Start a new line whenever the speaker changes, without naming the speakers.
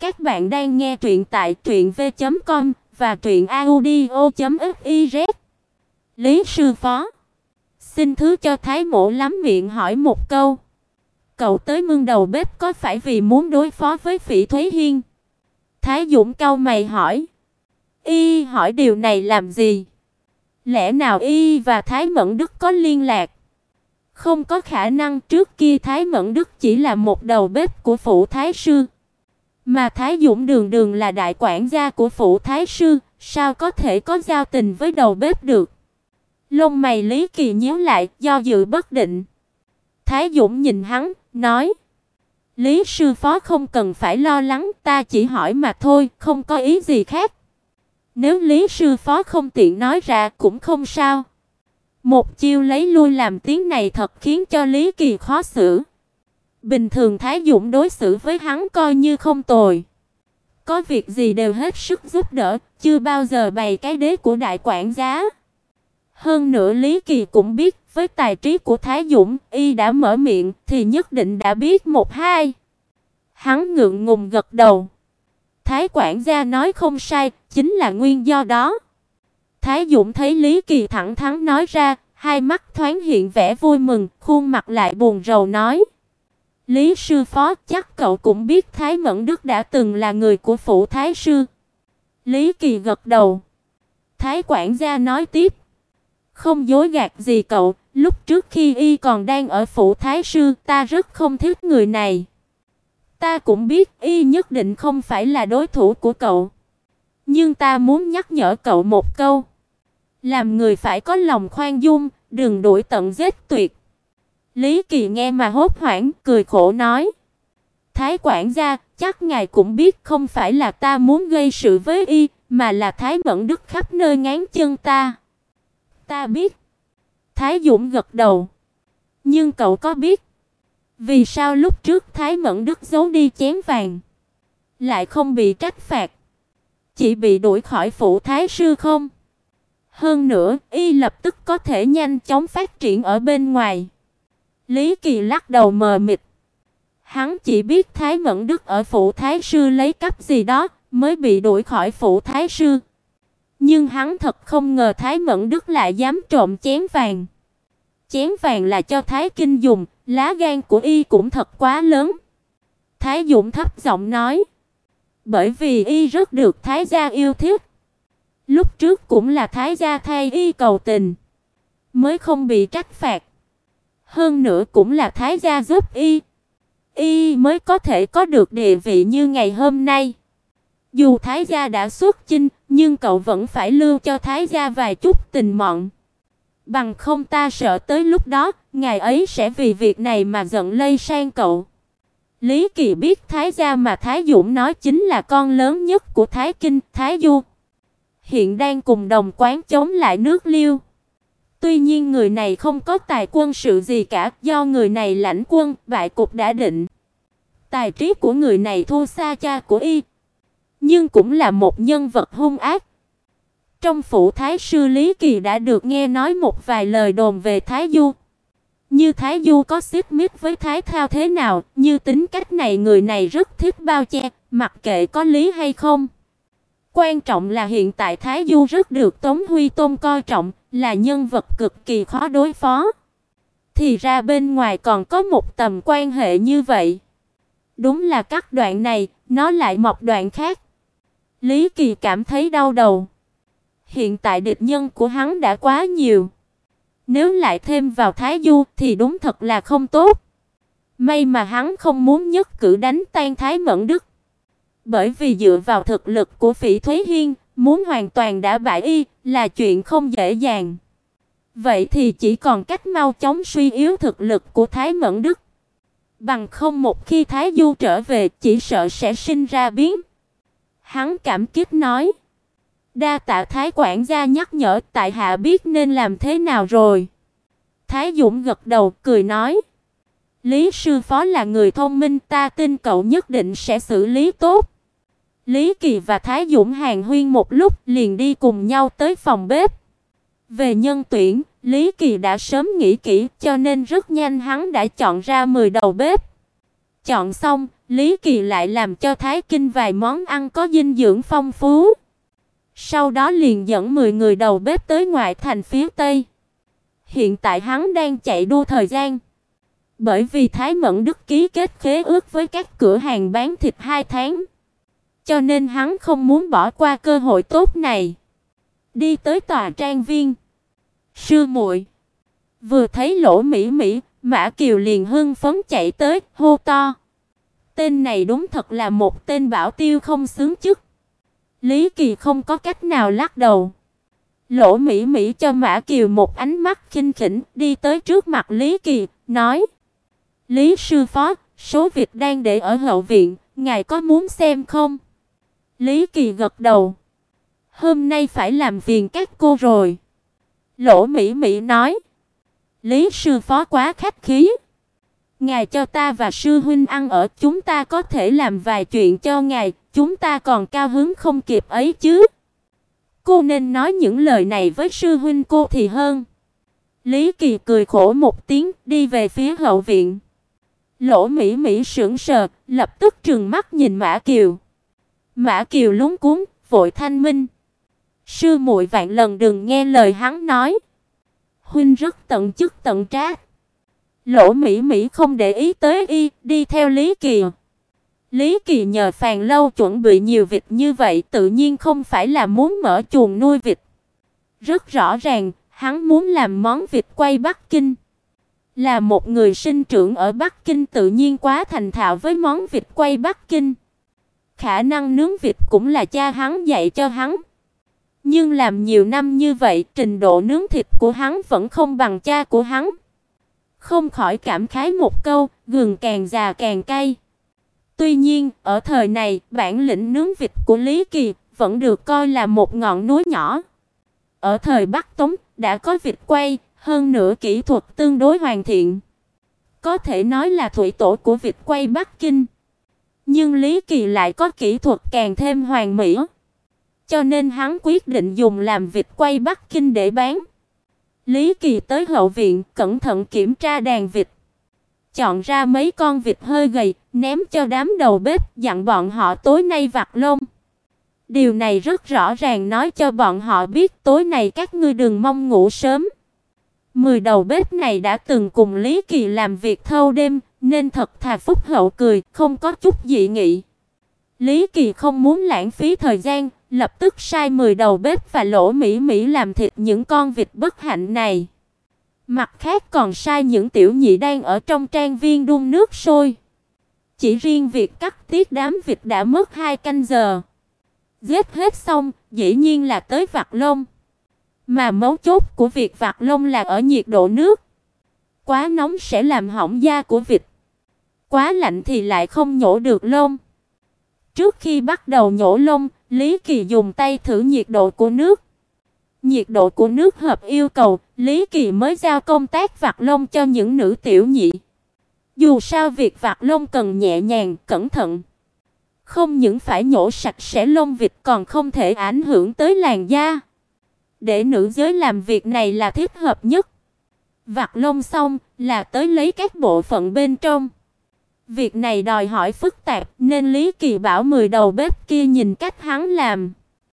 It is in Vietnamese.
Các bạn đang nghe truyện tại truyệnv.com và truyệnaudio.fiz. Lý sư phó, xin thứ cho Thái mộ lắm miệng hỏi một câu. Cậu tới mương đầu bếp có phải vì muốn đối phó với Phỉ Thúy Hiên? Thái Dũng cau mày hỏi. Y hỏi điều này làm gì? Lẽ nào Y và Thái Mẫn Đức có liên lạc? Không có khả năng trước kia Thái Mẫn Đức chỉ là một đầu bếp của phủ Thái sư. Mà Thái Dũng Đường Đường là đại quản gia của phủ thái sư, sao có thể có giao tình với đầu bếp được? Lông mày Lý Kỳ nhíu lại, do dự bất định. Thái Dũng nhìn hắn, nói: "Lý sư phó không cần phải lo lắng, ta chỉ hỏi mà thôi, không có ý gì khác." Nếu Lý sư phó không tiện nói ra cũng không sao. Một chiêu lấy lui làm tiếng này thật khiến cho Lý Kỳ khó xử. Bình thường Thái Dũng đối xử với hắn coi như không tồi. Có việc gì đều hết sức giúp đỡ, chưa bao giờ bày cái đế của đại quản gia. Hơn nữa Lý Kỳ cũng biết, với tài trí của Thái Dũng, y đã mở miệng thì nhất định đã biết một hai. Hắn ngượng ngùng gật đầu. Thái quản gia nói không sai, chính là nguyên do đó. Thái Dũng thấy Lý Kỳ thẳng thắn nói ra, hai mắt thoáng hiện vẻ vui mừng, khuôn mặt lại buồn rầu nói: Lý sư phó, chắc cậu cũng biết Thái Mẫn Đức đã từng là người của phủ Thái sư. Lý Kỳ gật đầu. Thái quản gia nói tiếp, không dối gạt gì cậu, lúc trước khi y còn đang ở phủ Thái sư, ta rất không thích người này. Ta cũng biết y nhất định không phải là đối thủ của cậu. Nhưng ta muốn nhắc nhở cậu một câu. Làm người phải có lòng khoan dung, đừng đuổi tận giết tuyệt. Lý Kỳ nghe mà hốt hoảng, cười khổ nói: "Thái quản gia, chắc ngài cũng biết không phải là ta muốn gây sự với y, mà là Thái Mẫn Đức khắp nơi ngán chân ta." "Ta biết." Thái Dũng gật đầu. "Nhưng cậu có biết vì sao lúc trước Thái Mẫn Đức giấu đi chén vàng, lại không bị trách phạt, chỉ bị đuổi khỏi phủ thái sư không?" Hơn nữa, y lập tức có thể nhanh chóng phát triển ở bên ngoài. Lý Kỳ lắc đầu mờ mịt. Hắn chỉ biết Thái Mẫn Đức ở phủ thái sư lấy cấp gì đó mới bị đuổi khỏi phủ thái sư. Nhưng hắn thật không ngờ Thái Mẫn Đức lại dám trộm chén vàng. Chén vàng là cho Thái Kinh dùng, lá gan của y cũng thật quá lớn. Thái Dũng thấp giọng nói, bởi vì y rất được Thái gia yêu thích. Lúc trước cũng là Thái gia thay y cầu tình, mới không bị trách phạt. Hơn nữa cũng là thái gia giúp y, y mới có thể có được địa vị như ngày hôm nay. Dù thái gia đã xuất chinh, nhưng cậu vẫn phải lưu cho thái gia vài chút tình mọn. Bằng không ta sợ tới lúc đó, ngài ấy sẽ vì việc này mà giận lây sang cậu. Lý Kỳ biết Thái gia mà Thái Dũng nói chính là con lớn nhất của Thái Kinh, Thái Du. Hiện đang cùng đồng quán chống lại nước Liêu. Tuy nhiên người này không có tài quân sự gì cả, do người này lãnh quân, bại cục đã định. Tài trí của người này thua xa cha của y, nhưng cũng là một nhân vật hung ác. Trong phủ Thái sư Lý Kỳ đã được nghe nói một vài lời đồn về Thái Du. Như Thái Du có xích mích với Thái Thao thế nào, như tính cách này người này rất thích bao che, mặc kệ có lý hay không. Quan trọng là hiện tại Thái Du rất được Tống Huy Tôn coi trọng, là nhân vật cực kỳ khó đối phó. Thì ra bên ngoài còn có một tầm quan hệ như vậy. Đúng là các đoạn này, nó lại mọc đoạn khác. Lý Kỳ cảm thấy đau đầu. Hiện tại địch nhân của hắn đã quá nhiều. Nếu lại thêm vào Thái Du thì đúng thật là không tốt. May mà hắn không muốn nhất cử đánh tan Thái Mẫn Đức. Bởi vì dựa vào thực lực của Phỉ Thúy Hiên, muốn hoàn toàn đã bại y là chuyện không dễ dàng. Vậy thì chỉ còn cách mau chóng suy yếu thực lực của Thái Mẫn Đức. Bằng không một khi Thái Du trở về, chỉ sợ sẽ sinh ra biến. Hắn cảm kích nói: "Đa tạ Thái quản gia nhắc nhở, tại hạ biết nên làm thế nào rồi." Thái Dũng gật đầu cười nói: "Lý sư phó là người thông minh, ta tin cậu nhất định sẽ xử lý tốt." Lý Kỳ và Thái Dũng hàng huyên một lúc liền đi cùng nhau tới phòng bếp. Về nhân tuyển, Lý Kỳ đã sớm nghĩ kỹ cho nên rất nhanh hắn đã chọn ra 10 đầu bếp. Chọn xong, Lý Kỳ lại làm cho Thái Kinh vài món ăn có dinh dưỡng phong phú. Sau đó liền dẫn 10 người đầu bếp tới ngoại thành phía Tây. Hiện tại hắn đang chạy đua thời gian. Bởi vì Thái Mẫn Đức ký kết khế ước với các cửa hàng bán thịt 2 tháng, cho nên hắn không muốn bỏ qua cơ hội tốt này. Đi tới tòa trang viên. Sư muội vừa thấy Lỗ Mỹ Mỹ, Mã Kiều liền hưng phấn chạy tới, hô to. Tên này đúng thật là một tên bảo tiêu không xứng chức. Lý Kỳ không có cách nào lắc đầu. Lỗ Mỹ Mỹ cho Mã Kiều một ánh mắt khinh khỉnh, đi tới trước mặt Lý Kỳ, nói: "Lý sư phó, số việc đang để ở hậu viện, ngài có muốn xem không?" Lý Kỳ gật đầu. "Hôm nay phải làm phiền các cô rồi." Lỗ Mỹ Mỹ nói: "Lý sư phó quá khách khí." Ngài cho ta và sư huynh ăn ở, chúng ta có thể làm vài chuyện cho ngài, chúng ta còn cao hứng không kịp ấy chứ. Cô nên nói những lời này với sư huynh cô thì hơn. Lý Kỳ cười khổ một tiếng, đi về phía hậu viện. Lỗ Mỹ Mỹ sững sờ, lập tức trừng mắt nhìn Mã Kiều. Mã Kiều lúng cuống, vội thanh minh. Sư muội vạn lần đừng nghe lời hắn nói. Huynh rất tận chức tận trách. Lỗ Mỹ Mỹ không để ý tới y, đi theo Lý Kỳ. Lý Kỳ nhờ Phàn Lâu chuẩn bị nhiều vịt như vậy, tự nhiên không phải là muốn mở chuồng nuôi vịt. Rất rõ ràng, hắn muốn làm món vịt quay Bắc Kinh. Là một người sinh trưởng ở Bắc Kinh tự nhiên quá thành thạo với món vịt quay Bắc Kinh. Khả năng nướng vịt cũng là cha hắn dạy cho hắn. Nhưng làm nhiều năm như vậy, trình độ nướng thịt của hắn vẫn không bằng cha của hắn. Không khỏi cảm khái một câu, gừng càng già càng cay. Tuy nhiên, ở thời này, bản lĩnh nướng vịt của Lý Kỳ vẫn được coi là một ngọn núi nhỏ. Ở thời Bắc Tống đã có vịt quay, hơn nữa kỹ thuật tương đối hoàn thiện. Có thể nói là thủy tổ của vịt quay Bắc Kinh. Nhưng Lý Kỳ lại có kỹ thuật càng thêm hoàn mỹ. Cho nên hắn quyết định dùng làm vịt quay Bắc Kinh để bán. Lý Kỳ tới hậu viện, cẩn thận kiểm tra đàn vịt. Chọn ra mấy con vịt hơi gầy, ném cho đám đầu bếp, dặn bọn họ tối nay vặt lông. Điều này rất rõ ràng nói cho bọn họ biết tối nay các ngươi đừng mong ngủ sớm. Mười đầu bếp này đã từng cùng Lý Kỳ làm việc thâu đêm, nên thật thà phúc hậu cười, không có chút dị nghị. Lý Kỳ không muốn lãng phí thời gian, lập tức sai 10 đầu bếp và lỗ mỹ mỹ làm thịt những con vịt bất hạnh này. Mặt khác còn sai những tiểu nhị đang ở trong trang viên đun nước sôi. Chỉ riêng việc cắt tiết đám vịt đã mất hai canh giờ. Giết hết xong, dĩ nhiên là tới vặt lông. Mà mấu chốt của việc vặt lông là ở nhiệt độ nước. Quá nóng sẽ làm hỏng da của vịt. Quá lạnh thì lại không nhổ được lông. Trước khi bắt đầu nhổ lông, Lý Kỳ dùng tay thử nhiệt độ của nước. Nhiệt độ của nước hợp yêu cầu, Lý Kỳ mới giao công tác vặt lông cho những nữ tiểu nhị. Dù sao việc vặt lông cần nhẹ nhàng, cẩn thận. Không những phải nhổ sạch sẽ lông vịt còn không thể ảnh hưởng tới làn da. Để nữ giới làm việc này là thích hợp nhất. Vặt lông xong là tới lấy các bộ phận bên trong. Việc này đòi hỏi phức tạp, nên Lý Kỳ bảo 10 đầu bếp kia nhìn cách hắn làm.